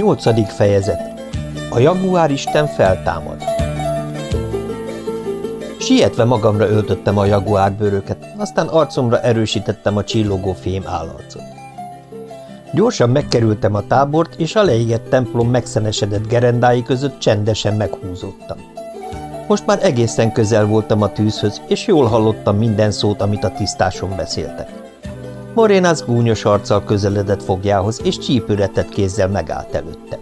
Nyolcadik fejezet A jaguár isten feltámad Sietve magamra öltöttem a jaguárbőröket, aztán arcomra erősítettem a csillogó fém állarcot. Gyorsan megkerültem a tábort, és a leégett templom megszenesedett gerendái között csendesen meghúzottam. Most már egészen közel voltam a tűzhöz, és jól hallottam minden szót, amit a tisztáson beszéltek. Morénász gúnyos arccal közeledett fogjához, és csípőretett kézzel megállt előtte.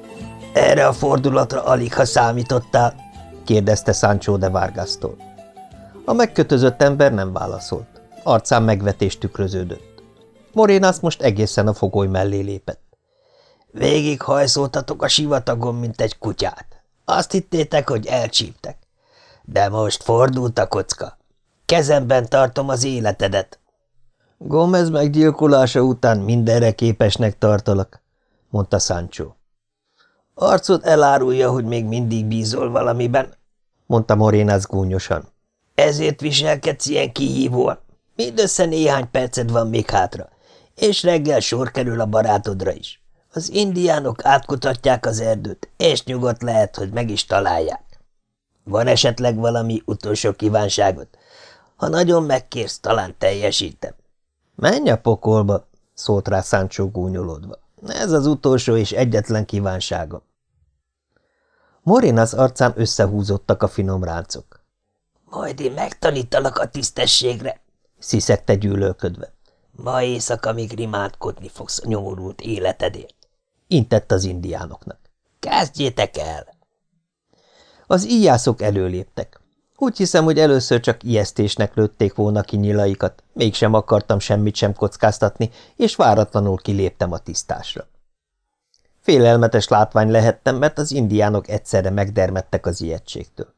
– Erre a fordulatra alig, ha számítottál? – kérdezte Sancho de Vargasztól. A megkötözött ember nem válaszolt. Arcán megvetés tükröződött. Morénász most egészen a fogoly mellé lépett. – Végig hajszoltatok a sivatagon, mint egy kutyát. Azt hittétek, hogy elcsíptek. De most fordult a kocka. Kezemben tartom az életedet. Gomez meggyilkolása után mindenre képesnek tartalak, mondta Sancho. Arcod elárulja, hogy még mindig bízol valamiben, mondta Morénász gúnyosan. Ezért viselkedsz ilyen kihívóan. Mindössze néhány perced van még hátra, és reggel sor kerül a barátodra is. Az indiánok átkutatják az erdőt, és nyugodt lehet, hogy meg is találják. Van esetleg valami utolsó kívánságot? Ha nagyon megkérsz, talán teljesítem. Menj a pokolba, szólt rá Sancho gúnyolódva. Ez az utolsó és egyetlen kívánsága. Morinas arcán összehúzottak a finom ráncok. Majd én megtanítalak a tisztességre, sziszegte gyűlölködve. Ma éjszaka még rimádkodni fogsz a nyomorult életedért. Intett az indiánoknak. Kezdjétek el! Az íjászok előléptek. Úgy hiszem, hogy először csak ijesztésnek lőtték volna ki nyilaikat, mégsem akartam semmit sem kockáztatni, és váratlanul kiléptem a tisztásra. Félelmetes látvány lehettem, mert az indiánok egyszerre megdermettek az ijegységtől.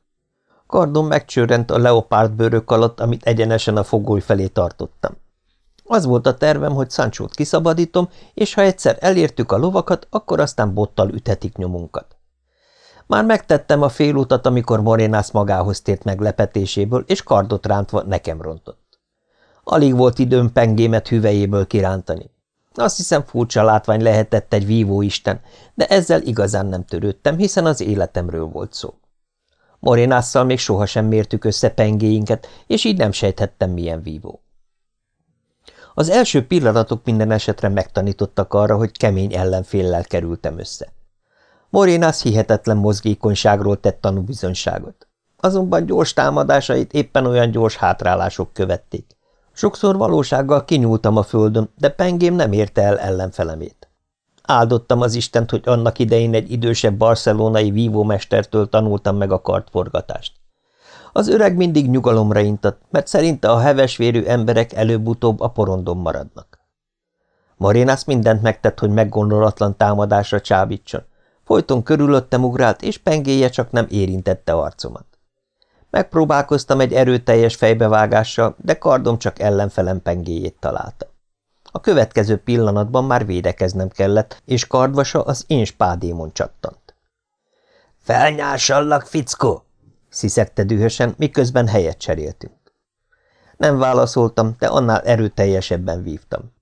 Kardom megcsörrent a leopárd bőrök alatt, amit egyenesen a fogoly felé tartottam. Az volt a tervem, hogy Sanchót kiszabadítom, és ha egyszer elértük a lovakat, akkor aztán bottal üthetik nyomunkat. Már megtettem a félutat, amikor Morénász magához tért meglepetéséből, és kardot rántva nekem rontott. Alig volt időm pengémet hüvejéből kirántani. Azt hiszem furcsa látvány lehetett egy vívó isten, de ezzel igazán nem törődtem, hiszen az életemről volt szó. Morénásszal még sohasem mértük össze pengéinket, és így nem sejthettem, milyen vívó. Az első pillanatok minden esetre megtanítottak arra, hogy kemény ellenféllel kerültem össze. Morénász hihetetlen mozgékonyságról tett tanúbizonyságot. Azonban gyors támadásait éppen olyan gyors hátrálások követték. Sokszor valósággal kinyúltam a földön, de pengém nem érte el ellenfelemét. Áldottam az Istent, hogy annak idején egy idősebb barcelonai vívómestertől tanultam meg a kartforgatást. Az öreg mindig nyugalomra intott, mert szerinte a hevesvérű emberek előbb-utóbb a porondon maradnak. Marénász mindent megtett, hogy meggondolatlan támadásra csábítson, Folyton körülöttem ugrált, és pengéje csak nem érintette arcomat. Megpróbálkoztam egy erőteljes fejbevágással, de kardom csak ellenfelem pengéjét találta. A következő pillanatban már védekeznem kellett, és kardvasa az én spádémon csattant. – Felnyásallak, fickó! – sziszegte dühösen, miközben helyet cseréltünk. Nem válaszoltam, de annál erőteljesebben vívtam.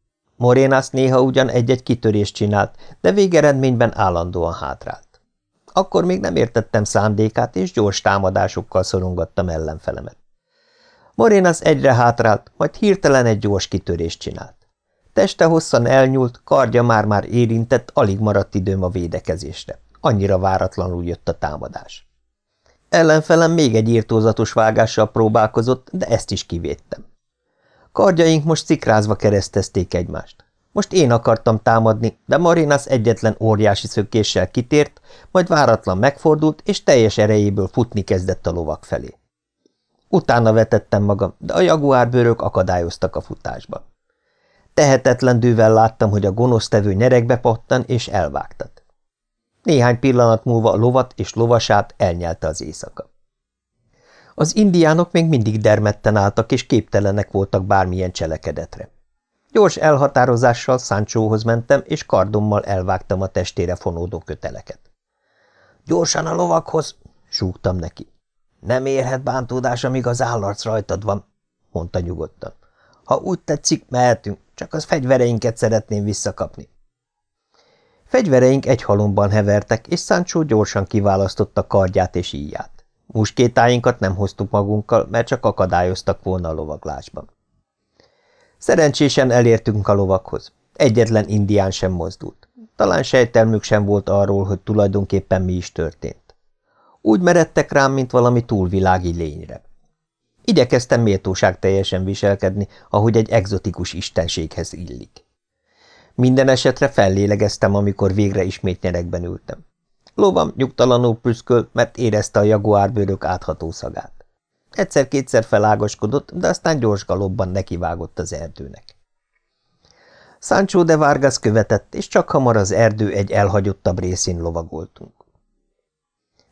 Morénász néha ugyan egy-egy kitörést csinált, de végeredményben állandóan hátrált. Akkor még nem értettem szándékát, és gyors támadásokkal szorongattam ellenfelemet. Morénász egyre hátrált, majd hirtelen egy gyors kitörést csinált. Teste hosszan elnyúlt, kardja már-már érintett, alig maradt időm a védekezésre. Annyira váratlanul jött a támadás. Ellenfelem még egy írtózatos vágással próbálkozott, de ezt is kivédtem. Kardjaink most szikrázva keresztezték egymást. Most én akartam támadni, de Marinas egyetlen óriási szökéssel kitért, majd váratlan megfordult, és teljes erejéből futni kezdett a lovak felé. Utána vetettem magam, de a jaguárbőrök akadályoztak a futásba. Tehetetlen dűvel láttam, hogy a gonosztevő nyerekbe pattan és elvágtat. Néhány pillanat múlva a lovat és lovasát elnyelte az éjszaka. Az indiánok még mindig dermedten álltak, és képtelenek voltak bármilyen cselekedetre. Gyors elhatározással Sanchohoz mentem, és kardommal elvágtam a testére fonódó köteleket. – Gyorsan a lovakhoz! – súgtam neki. – Nem érhet bántódás, amíg az állarc rajtad van – mondta nyugodtan. – Ha úgy tetszik, mehetünk, csak az fegyvereinket szeretném visszakapni. Fegyvereink egy halomban hevertek, és Sancho gyorsan kiválasztotta kardját és íját. Muskétáinkat nem hoztuk magunkkal, mert csak akadályoztak volna a lovaglásban. Szerencsésen elértünk a lovakhoz. Egyetlen indián sem mozdult. Talán sejtelmük sem volt arról, hogy tulajdonképpen mi is történt. Úgy meredtek rám, mint valami túlvilági lényre. Igyekeztem méltóság teljesen viselkedni, ahogy egy egzotikus istenséghez illik. Minden esetre fellélegeztem, amikor végre ismét nyerekben ültem. Lovam nyugtalanul prüszkölt, mert érezte a jaguárbőrök átható szagát. Egyszer-kétszer felágoskodott, de aztán gyors galobban nekivágott az erdőnek. Sancho de Vargas követett, és csak hamar az erdő egy elhagyottabb részén lovagoltunk.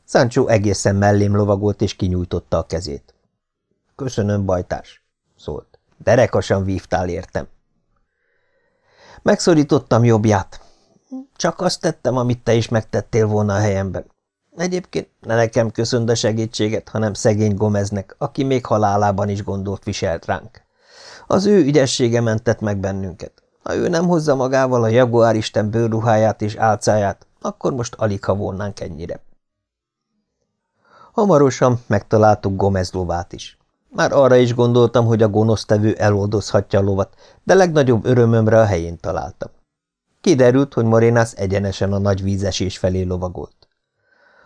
Sancho egészen mellém lovagolt, és kinyújtotta a kezét. – Köszönöm, bajtás – szólt. – Derekasan vívtál értem. Megszorítottam jobbját. Csak azt tettem, amit te is megtettél volna a helyemben. Egyébként ne nekem köszönd a segítséget, hanem szegény Gomeznek, aki még halálában is gondolt viselt ránk. Az ő ügyessége mentett meg bennünket. Ha ő nem hozza magával a jaguár isten bőrruháját és álcáját, akkor most alig ha volnánk ennyire. Hamarosan megtaláltuk Gomez lovát is. Már arra is gondoltam, hogy a gonosztevő eloldozhatja a lovat, de legnagyobb örömömre a helyén találtam. Kiderült, hogy Morénász egyenesen a nagy vízesés felé lovagolt.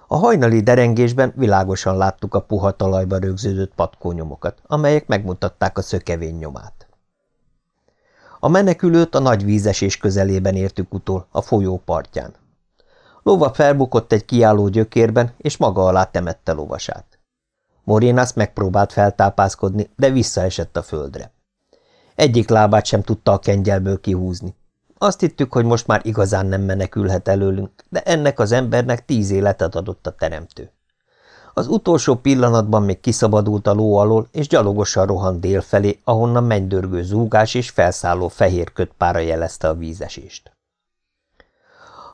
A hajnali derengésben világosan láttuk a puha talajba rögződött patkónyomokat, amelyek megmutatták a szökevény nyomát. A menekülőt a nagy vízesés közelében értük utol, a folyó partján. Lova felbukott egy kiálló gyökérben, és maga alá temette lovasát. Morénász megpróbált feltápászkodni, de visszaesett a földre. Egyik lábát sem tudta a kengyelből kihúzni. Azt hittük, hogy most már igazán nem menekülhet előlünk, de ennek az embernek tíz életet adott a teremtő. Az utolsó pillanatban még kiszabadult a ló alól, és gyalogosan rohant dél felé, ahonnan mennydörgő zúgás és felszálló fehér kötpára jelezte a vízesést.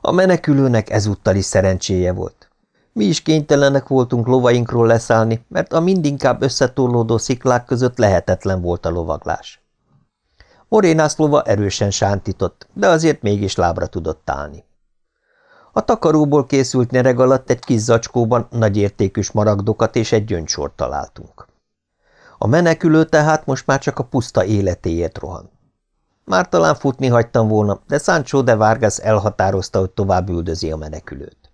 A menekülőnek ezúttal is szerencséje volt. Mi is kénytelenek voltunk lovainkról leszállni, mert a mindinkább összetorlódó sziklák között lehetetlen volt a lovaglás. Morénász lova erősen sántított, de azért mégis lábra tudott állni. A takaróból készült nyereg alatt egy kis zacskóban nagyértékű maragdokat és egy gyöngysort találtunk. A menekülő tehát most már csak a puszta életéért rohan. Már talán futni hagytam volna, de Sancho de Vargas elhatározta, hogy tovább üldözi a menekülőt.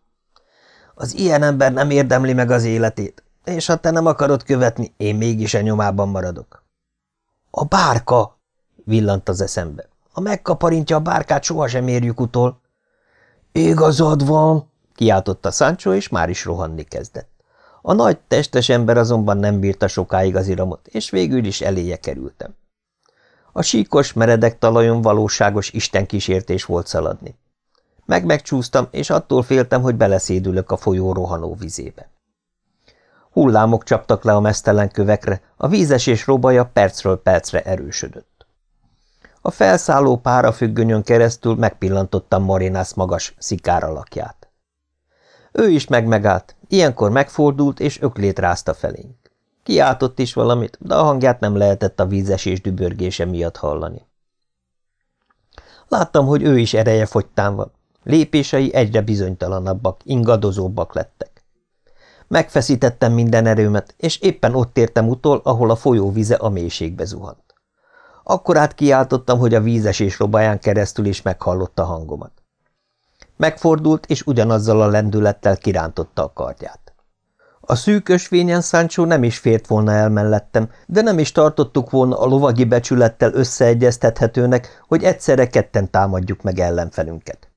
Az ilyen ember nem érdemli meg az életét, és ha te nem akarod követni, én mégis a nyomában maradok. A bárka! Villant az eszembe. Ha megkaparintja a bárkát, sohasem érjük utol. Igazad van, kiáltotta Sancho, és már is rohanni kezdett. A nagy testes ember azonban nem bírta sokáig az iramot, és végül is eléje kerültem. A síkos, meredek talajon valóságos istenkísértés volt szaladni. Meg-megcsúsztam, és attól féltem, hogy beleszédülök a folyó rohanó vizébe. Hullámok csaptak le a mesztelen kövekre, a vízesés robaja percről percre erősödött. A felszálló párafüggönyön keresztül megpillantottam Marinász magas szikár alakját. Ő is megmegállt, ilyenkor megfordult, és öklét rázta felénk. Kiáltott is valamit, de a hangját nem lehetett a vízesés dübörgése miatt hallani. Láttam, hogy ő is ereje fogytán van, Lépései egyre bizonytalanabbak, ingadozóbbak lettek. Megfeszítettem minden erőmet, és éppen ott értem utol, ahol a folyó vize a mélységbe zuhant. Akkor át kiáltottam, hogy a vízesés robaján keresztül is meghallotta hangomat. Megfordult, és ugyanazzal a lendülettel kirántotta a kardját. A szűkös fényen Sancho nem is fért volna el mellettem, de nem is tartottuk volna a lovagi becsülettel összeegyeztethetőnek, hogy egyszerre ketten támadjuk meg ellenfelünket.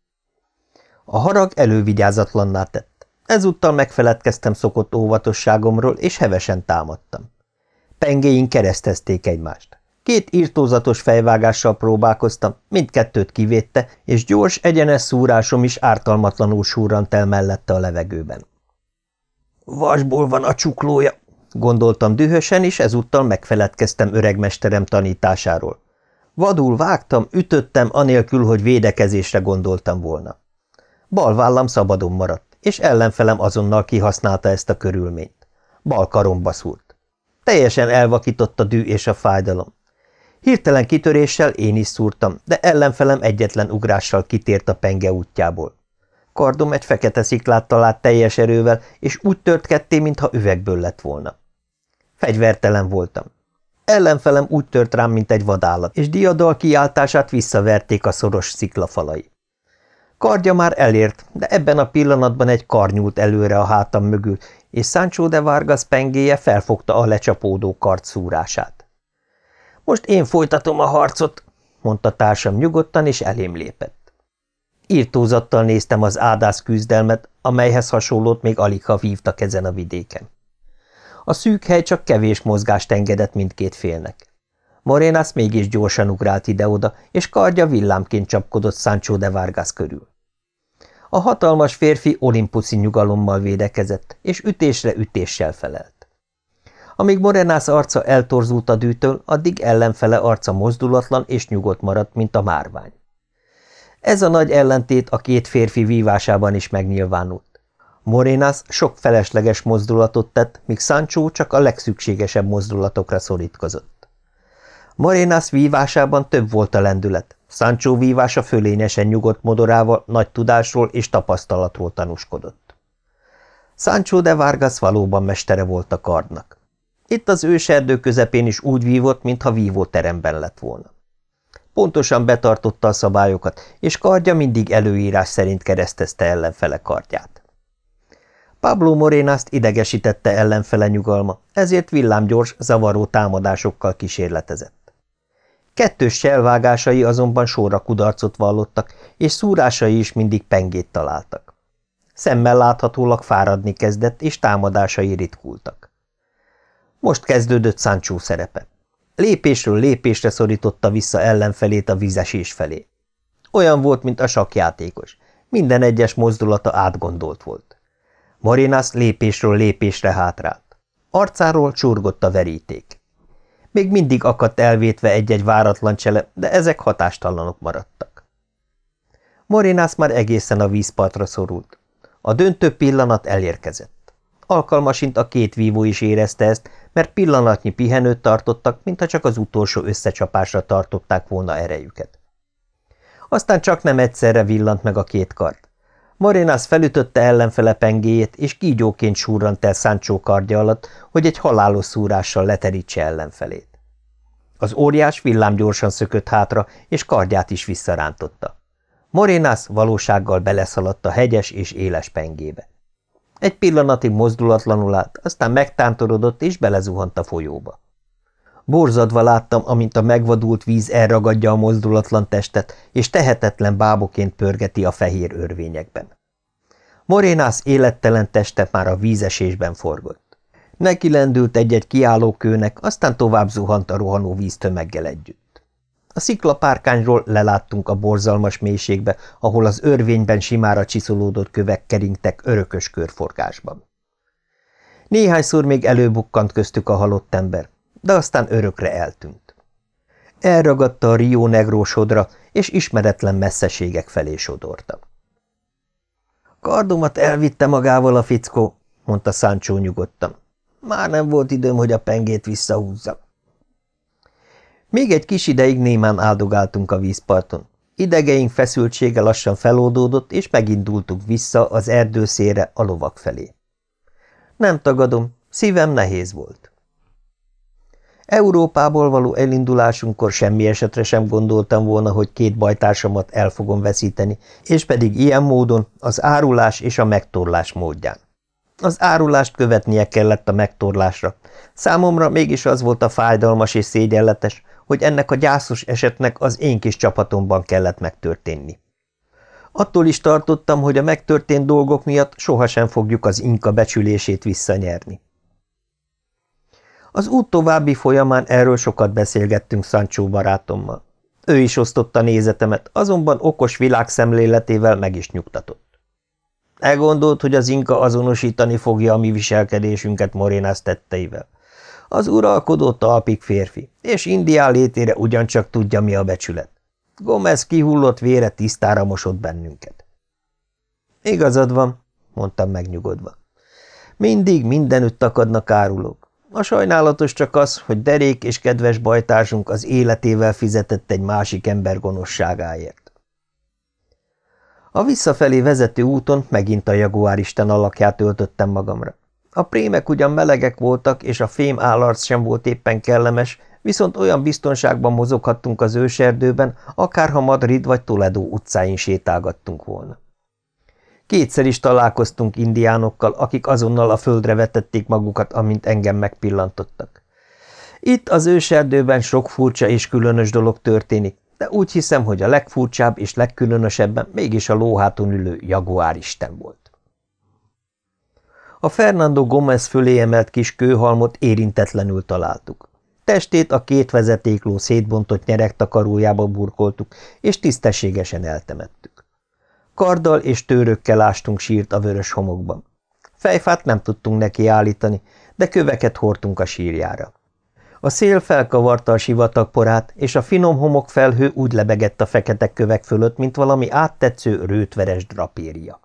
A harag elővigyázatlanná tett. Ezúttal megfeledkeztem szokott óvatosságomról, és hevesen támadtam. Pengéink keresztezték egymást. Két írtózatos fejvágással próbálkoztam, mindkettőt kivédte, és gyors, egyenes szúrásom is ártalmatlanul súrant el mellette a levegőben. Vasból van a csuklója, gondoltam dühösen, és ezúttal megfeledkeztem öregmesterem tanításáról. Vadul vágtam, ütöttem, anélkül, hogy védekezésre gondoltam volna. Bal vállam szabadon maradt, és ellenfelem azonnal kihasználta ezt a körülményt. Bal karomba szúrt. Teljesen elvakított a dű és a fájdalom. Hirtelen kitöréssel én is szúrtam, de ellenfelem egyetlen ugrással kitért a penge útjából. Kardom egy fekete sziklát talált teljes erővel, és úgy tört ketté, mintha üvegből lett volna. Fegyvertelen voltam. Ellenfelem úgy tört rám, mint egy vadállat, és diadal kiáltását visszaverték a szoros sziklafalai. Kardja már elért, de ebben a pillanatban egy kar nyúlt előre a hátam mögül, és Sancho de Vargas pengéje felfogta a lecsapódó kart szúrását. Most én folytatom a harcot, mondta társam nyugodtan, és elém lépett. Írtózattal néztem az ádász küzdelmet, amelyhez hasonlót még alig ha vívtak ezen a vidéken. A szűk hely csak kevés mozgást engedett mindkét félnek. Morénász mégis gyorsan ugrált ide-oda, és kardja villámként csapkodott Sancho de Vargas körül. A hatalmas férfi olimpuszi nyugalommal védekezett, és ütésre ütéssel felelt. Amíg Morenász arca eltorzult a dűtől, addig ellenfele arca mozdulatlan és nyugodt maradt, mint a márvány. Ez a nagy ellentét a két férfi vívásában is megnyilvánult. Morénász sok felesleges mozdulatot tett, míg Sancho csak a legszükségesebb mozdulatokra szorítkozott. Morénász vívásában több volt a lendület, Sancho vívása fölényesen nyugodt modorával nagy tudásról és tapasztalatról tanúskodott. Sancho de Vargas valóban mestere volt a kardnak. Itt az őserdő közepén is úgy vívott, mintha vívóteremben lett volna. Pontosan betartotta a szabályokat, és kardja mindig előírás szerint keresztezte ellenfele kardját. Pablo Morénászt idegesítette ellenfele nyugalma, ezért villámgyors, zavaró támadásokkal kísérletezett. Kettős selvágásai azonban sorra kudarcot vallottak, és szúrásai is mindig pengét találtak. Szemmel láthatólag fáradni kezdett, és támadásai ritkultak. Most kezdődött Sancho szerepe. Lépésről lépésre szorította vissza ellenfelét a vízesés felé. Olyan volt, mint a sakjátékos. Minden egyes mozdulata átgondolt volt. Marinas lépésről lépésre hátrált. Arcáról csurgott a veríték. Még mindig akadt elvétve egy-egy váratlan csele, de ezek hatástalanok maradtak. Morinász már egészen a vízpartra szorult. A döntő pillanat elérkezett. Alkalmasint a két vívó is érezte ezt, mert pillanatnyi pihenőt tartottak, mintha csak az utolsó összecsapásra tartották volna erejüket. Aztán csak nem egyszerre villant meg a két kart. Morénász felütötte ellenfele pengéjét, és kígyóként súrrant el Sancho kardja alatt, hogy egy halálos szúrással leterítse ellenfelét. Az óriás villámgyorsan szökött hátra, és kardját is visszarántotta. Morénász valósággal beleszaladt a hegyes és éles pengébe. Egy pillanatig mozdulatlanul állt, aztán megtántorodott és belezuhant a folyóba. Borzadva láttam, amint a megvadult víz elragadja a mozdulatlan testet, és tehetetlen báboként pörgeti a fehér örvényekben. Morénász élettelen teste már a vízesésben forgott. Neki lendült egy-egy kiállókőnek, aztán tovább zuhant a rohanó víztömeggel együtt. A sziklapárkányról leláttunk a borzalmas mélységbe, ahol az örvényben simára csiszolódott kövek keringtek örökös körforgásban. Néhányszor még előbukkant köztük a halott ember, de aztán örökre eltűnt. Elragadta a Rio Negro sodra, és ismeretlen messzeségek felé sodorta. Kardomat elvitte magával a fickó, mondta Sancho nyugodtan. Már nem volt időm, hogy a pengét visszahúzzam. Még egy kis ideig némán áldogáltunk a vízparton. Idegeink feszültsége lassan feloldódott, és megindultunk vissza az erdőszére a lovak felé. Nem tagadom, szívem nehéz volt. Európából való elindulásunkkor semmi esetre sem gondoltam volna, hogy két bajtársamat el fogom veszíteni, és pedig ilyen módon az árulás és a megtorlás módján. Az árulást követnie kellett a megtorlásra. Számomra mégis az volt a fájdalmas és szégyenletes, hogy ennek a gyászos esetnek az én kis csapatomban kellett megtörténni. Attól is tartottam, hogy a megtörtént dolgok miatt sohasem fogjuk az inka becsülését visszanyerni. Az út további folyamán erről sokat beszélgettünk Sancho barátommal. Ő is osztotta nézetemet, azonban okos világszemléletével meg is nyugtatott. Elgondolt, hogy az inka azonosítani fogja a mi viselkedésünket Morénász tetteivel. Az uralkodó talpik férfi, és Indián létére ugyancsak tudja, mi a becsület. Gomez kihullott vére tisztára mosott bennünket. Igazad van, mondtam megnyugodva. Mindig mindenütt akadnak árulók. A sajnálatos csak az, hogy derék és kedves bajtársunk az életével fizetett egy másik ember gonoszságáért. A visszafelé vezető úton megint a jaguáristen alakját öltöttem magamra. A prémek ugyan melegek voltak, és a fém állarc sem volt éppen kellemes, viszont olyan biztonságban mozoghattunk az őserdőben, akárha Madrid vagy Toledo utcáin sétálgattunk volna. Kétszer is találkoztunk indiánokkal, akik azonnal a földre vetették magukat, amint engem megpillantottak. Itt az őserdőben sok furcsa és különös dolog történik, de úgy hiszem, hogy a legfurcsább és legkülönösebben mégis a lóháton ülő jaguáristen volt. A Fernando Gomez fölé emelt kis kőhalmot érintetlenül találtuk. Testét a két vezetékló szétbontott nyeregtakarójába burkoltuk, és tisztességesen eltemettük. Karddal és tőrökkel ástunk sírt a vörös homokban. Fejfát nem tudtunk neki állítani, de köveket hordtunk a sírjára. A szél felkavarta a sivatag porát, és a finom homok felhő úgy lebegett a fekete kövek fölött, mint valami áttetsző rőtveres drapéria.